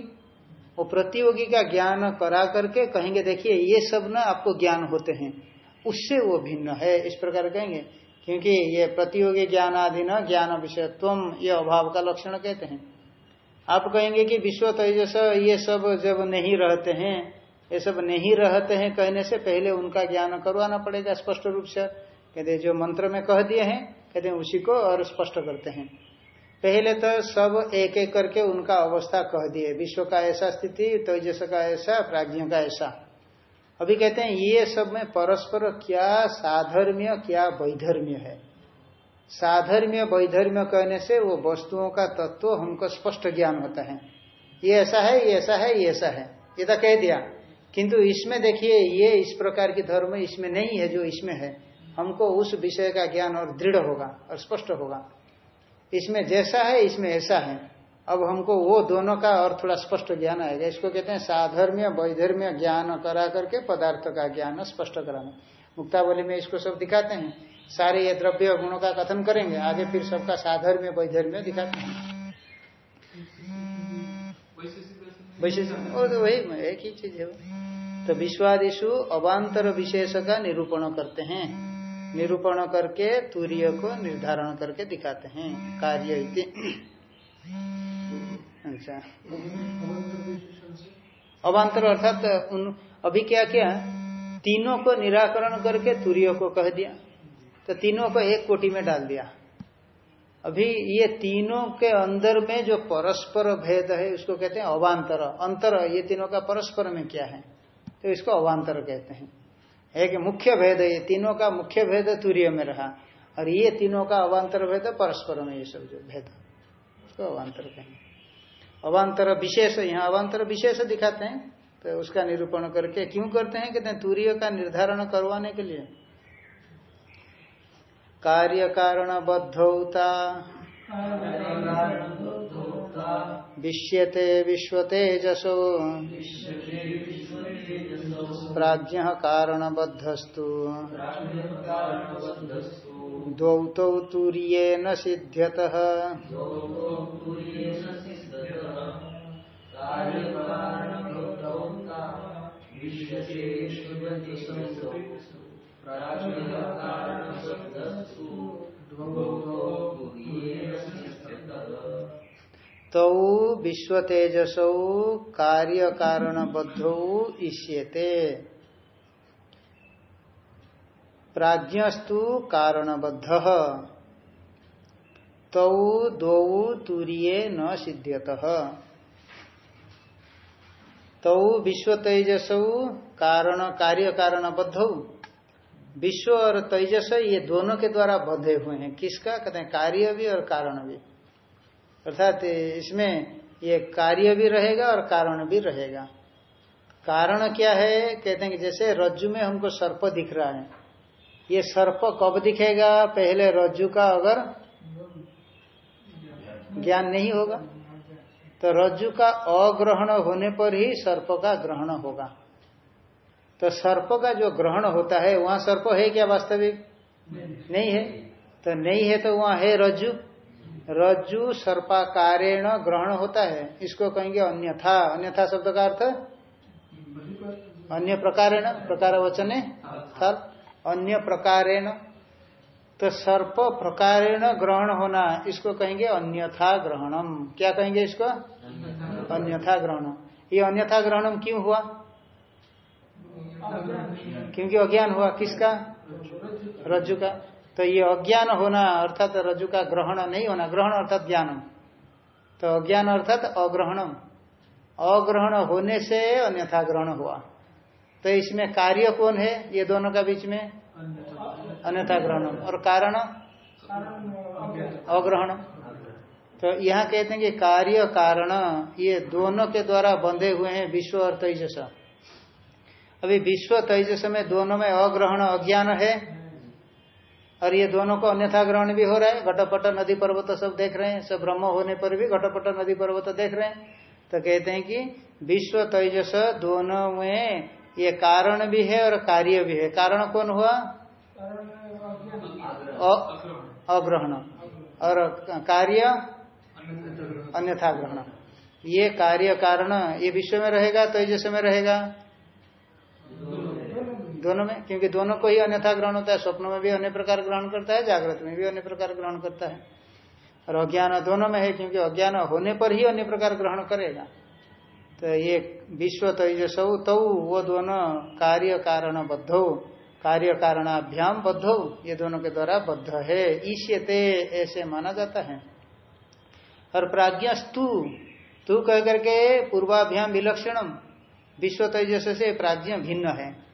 वो प्रतियोगी का ज्ञान करा करके कहेंगे, देखिए, ये सब ना आपको ज्ञान होते हैं। उससे वो भिन्न है, इस प्रकार कहेंगे। क्योंकि ये प्रतियोगी ज्ञान आदि न ज्ञान विषय तुम ये अभाव का लक्षण कहते हैं। आप कहेंगे कि विश्व तेजस, ये सब जब नहीं रहते हैं, ये सब नहीं रहते हैं कहने से पहले उनका ज्ञान करवाना पड़ेगा स्पष्ट रूप से। कहते जो मंत्र में कह दिए हैं कहते हैं उसी को और स्पष्ट करते हैं। पहले तो सब एक एक करके उनका अवस्था कह दिए। विश्व का ऐसा स्थिति, तेजस का ऐसा, प्राज्ञ का ऐसा। अभी कहते हैं, ये सब में परस्पर क्या साधर्म्य, क्या वैधर्म्य है? साधर्म्य, वैधर्म्य कहने से वो वस्तुओं का तत्व हमको स्पष्ट ज्ञान होता है। ये ऐसा है, ये ऐसा है, ये ऐसा है। ये तो कह दिया। किंतु इसमें देखिए, ये इस प्रकार की धर्म इसमें नहीं है जो इसमें है। हमको उस विषय का ज्ञान और दृढ़ होगा और स्पष्ट होगा इसमें जैसा है इसमें ऐसा है अब हमको वो दोनों का और थोड़ा स्पष्ट ज्ञान आएगा इसको कहते हैं साधर्म्य वैधर्म्य ज्ञान करा करके पदार्थ का ज्ञान स्पष्ट कराना मुक्तावली में इसको सब दिखाते हैं सारे ये द्रव्य गुणों का कथन करेंगे आगे फिर सबका साधर्म्य वैधर्म्य दिखाते हैं वही एक ही चीज़ है तो विश्वादिशु अवान्तर विशेष का निरूपण करते हैं निरूपण करके, तूर्य को निर्धारण करके दिखाते हैं। कार्य अच्छा। अवान्तर अर्थात उन अभी क्या क्या? तीनों को निराकरण करके तूर्य को कह दिया। तो तीनों को एक कोटि में डाल दिया। अभी ये तीनों के अंदर में जो परस्पर भेद है उसको कहते हैं अवान्तर। अंतर ये तीनों का परस्पर में क्या है? तो इसको अवान्तर कहते हैं। एक मुख्य भेद ये तीनों का मुख्य भेद तूर्य में रहा। और ये तीनों का अवान्तर भेद परस्पर में, ये सब जो भेद। उसको अवान्तर कहेंगे। अवान्तर विशेष, यहाँ अवान्तर विशेष दिखाते हैं तो उसका निरूपण करके क्यों करते हैं? कहते हैं, तूर्य का निर्धारण करवाने के लिए। कार्य कारण बद्धौता विश्यते विश्वतेजसो। प्राज्ञ कारणबद्धस्तु। द्वौ तौ तूर्येण सिद्ध्यतः। तौ विश्व तेजसौ कार्य कारणबद्धौ इष्यते। प्राज्ञस्तु कारणबद्ध। तौ दौ तूर्ये न सिद्ध्यत। तौ विश्व तेजसौ कारण कार्य कारणबद्ध विश्व और तेजस ये दोनों के द्वारा बधे हुए हैं। किसका? कहते हैं कार्य भी और कारण भी। अर्थात इसमें ये कार्य भी रहेगा और कारण भी रहेगा। कारण क्या है? कहते हैं कि जैसे रज्जु में हमको सर्प दिख रहा है। ये सर्प कब दिखेगा? पहले रज्जु का अगर ज्ञान नहीं होगा तो रज्जु का अग्रहण होने पर ही सर्प का ग्रहण होगा। तो सर्प का जो ग्रहण होता है, वहाँ सर्प है क्या वास्तविक? नहीं है। तो नहीं है तो वहाँ है रज्जु। रज्जु सर्पाकारेण ग्रहण होता है। इसको कहेंगे अन्यथा। अन्यथा शब्द का अर्थ? अन्य प्रकारेण प्रकार वचने थल अन्य प्रकारेण। तो सर्प प्रकारेण ग्रहण होना, इसको कहेंगे अन्यथा ग्रहणम। क्या कहेंगे इसको? अन्यथा ग्रहण। ये अन्यथा ग्रहणम क्यों हुआ? क्योंकि अज्ञान हुआ। किसका? रज्जु का। तो ये अज्ञान होना अर्थात रज्जु का ग्रहण नहीं होना, ग्रहण अर्थात ज्ञानम। तो अज्ञान अर्थात अग्रहणम। अग्रहण होने से अन्यथा ग्रहण हुआ। तो इसमें कार्य कौन है? ये दोनों का बीच में? अन्यथा ग्रहण और कारण? अग्रहण। तो यहाँ कहते हैं कि कार्य, कारण, ये दोनों के द्वारा बंधे हुए हैं विश्व और तेजस। अभी विश्व तेजस में दोनों में अग्रहण, अज्ञान है? और ये दोनों को अन्यथा ग्रहण भी हो रहा है। घटपट नदी पर्वत सब देख रहे हैं सब ब्रह्म होने पर भी घटपट नदी पर्वत देख रहे हैं। तो कहते हैं कि विश्व तेजस दोनों में ये कारण भी है और कार्य भी है। कारण कौन हुआ? अग्रहण। और कार्य? अन्यथा ग्रहण। ये कार्य कारण ये विश्व में रहेगा तेजस में रहेगा। दोनों में, क्योंकि दोनों को ही अन्यथा ग्रहण होता है, स्वप्न में भी अन्य प्रकार ग्रहण करता है, जागृत में भी अन्य प्रकार ग्रहण करता है। और अज्ञान दोनों में है, क्योंकि अज्ञान होने पर ही अन्य प्रकार ग्रहण करेगा। तो ये विश्व तेजस तो वो दोनों कार्य कारण बद्ध कार्य कारणाभ्याम बद्ध, ये दोनों के द्वारा बद्ध है। ईष्यते, ऐसे माना जाता है। और प्राज्ञस्तु, तू कह करके पूर्वाभ्याम विलक्षणम, विश्व तेजस से प्राज्ञ भिन्न है।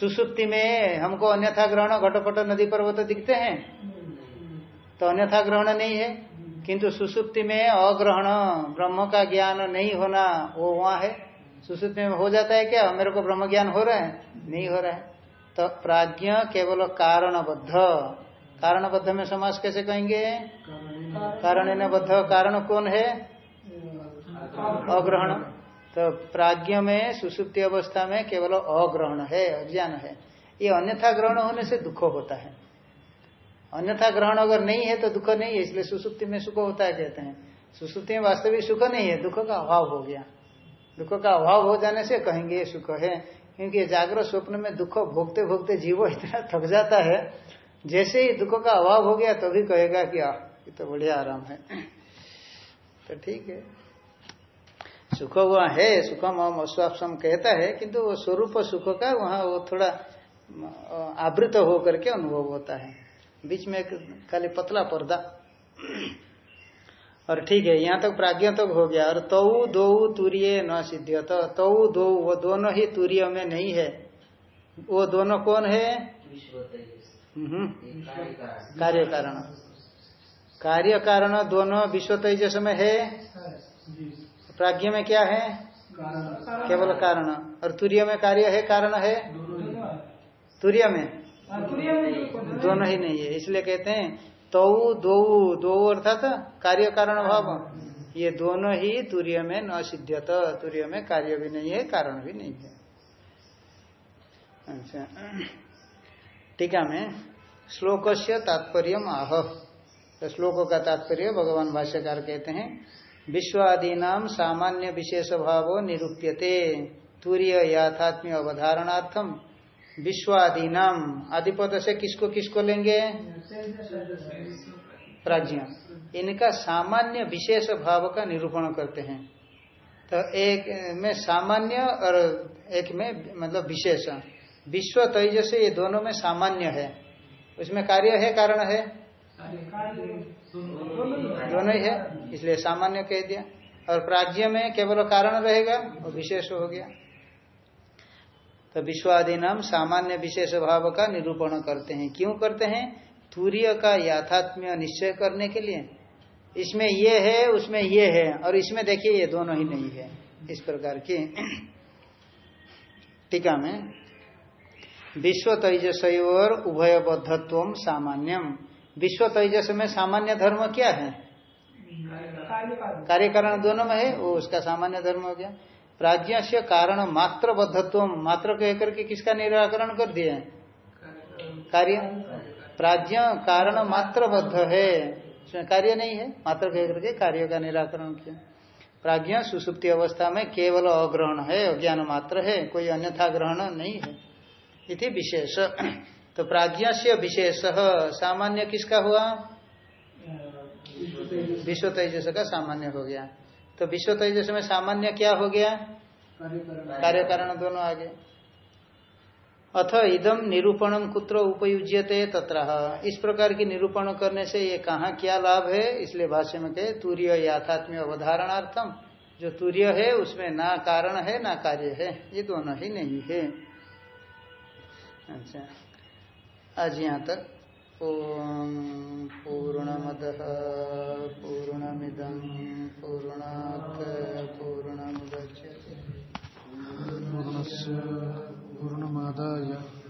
सुसुप्ति में हमको अन्यथा ग्रहण घटोपट नदी पर्वत दिखते हैं? तो अन्यथा ग्रहण नहीं है। किंतु सुसुप्ति में अग्रहण, ब्रह्म का ज्ञान नहीं होना, वो वहाँ है। सुसुप्ति में हो जाता है क्या? मेरे को ब्रह्म ज्ञान हो रहा है? नहीं हो रहा है। तो प्राज्ञ केवल कारणबद्ध। कारणबद्ध में समाज कैसे कहेंगे? कारण बद्ध कारण कौन है? अग्रहण। तो प्राज्ञ में, सुसुप्ति अवस्था में केवल अग्रहण है, अज्ञान है। ये अन्यथा ग्रहण होने से दुख होता है। अन्यथा ग्रहण अगर नहीं है तो दुख नहीं है, इसलिए सुसुप्ति में सुख होता है कहते हैं। सुसुप्ति में वास्तविक सुख नहीं है, दुख का अभाव हो गया। दुख का अभाव हो जाने से कहेंगे ये सुख है, क्योंकि जागृत स्वप्न में दुख भोगते भोगते जीवो इतना थक जाता है। जैसे ही दुख का अभाव हो गया, तभी तो कहेगा कि, आ, ये तो बढ़िया आराम है। तो ठीक है। सुख वहाँ है, सुखम हम अस्वापसम कहता है, किंतु वो स्वरूप सुख का वहाँ वो थोड़ा आवृत होकर के अनुभव होता है। बीच में खाली पतला पर्दा। और ठीक है, यहाँ तक प्राज्ञ तक हो गया। और तऊ दो तूर्य न सिद्ध तो तऊ, दो, वो दोनों ही तूर्य में नहीं है। वो दोनों कौन है? हम्म। कार्य कारण। कार्य कारण दोनों विश्व तेजस में है। प्राज्ञ में क्या है? केवल कारण। और तुर्य में कार्य है कारण है? तुर्य में। दोनों ही नहीं है। इसलिए कहते हैं तो दो दो अर्थात कार्य कारण भाव। ये दोनों ही तुर्य में न सिद्धत तुर्य में कार्य भी नहीं है कारण भी नहीं है। अच्छा। टीका में श्लोक से तात्पर्य आह। तो श्लोक का तात्पर्य भगवान भाष्यकार कहते हैं विश्वादीनाम सामान्य विशेष भाव निरूप्यते। तुर्य याथात्म्य अवधारणार्थम विश्वादीनाम आदिपद से किसको किसको लेंगे? प्राज्ञ। इनका सामान्य विशेष भाव का निरूपण करते हैं। तो एक में सामान्य और एक में मतलब विशेष। विश्व तेजस ये दोनों में सामान्य है। उसमें कार्य है, कारण है? दोनों ही है, इसलिए सामान्य कह दिया। और प्राज्य में केवल कारण रहेगा, वो विशेष हो गया। तो विश्वादि नाम सामान्य विशेष भाव का निरूपण करते हैं। क्यों करते हैं? तूर्य का याथात्म्य निश्चय करने के लिए। इसमें ये है, उसमें ये है, और इसमें देखिए ये दोनों ही नहीं है, इस प्रकार की। टीका में विश्व तेजस और उभयबद्धत्व सामान्यम। विश्व तेजस में सामान्य धर्म क्या है? कार्यकरण दोनों में है, वो उसका सामान्य धर्म हो गया। प्राज्ञ से कारण मात्र बद्धत्व मात्र कह करके किसका निराकरण कर दिए कार्य? प्राज्ञ कारण मात्र बद्ध है। उसमें कार्य नहीं है, मात्र कह करके कार्य का निराकरण किया। प्राज्ञ सुसुप्ति अवस्था में केवल अग्रहण है, अज्ञान मात्र है, कोई अन्यथा ग्रहण नहीं है। इति विशेष। तो प्राज्ञ से विशेष सामान्य किसका हुआ? विश्व तेजस का सामान्य हो गया। तो विश्व तेजस में सामान्य क्या हो गया? कार्य कारण दोनों आगे। अथ इदम निरूपणम कुत्र उपयुज्यते तत्र। इस प्रकार की निरूपण करने से ये कहाँ क्या लाभ है? इसलिए भाष्य में कहे, तूर्य याथात्म्य अवधारणार्थम जो तूर्य है, उसमें ना कारण है, ना कार्य है। ये दोनों ही नहीं है। अच्छा। आज यहाँ तक। ओम पूर्ण मद पूर्णमद पूर्णमिदं पूर्ण पूर्णमुदच्यते। पूर्ण पूर्णमादाय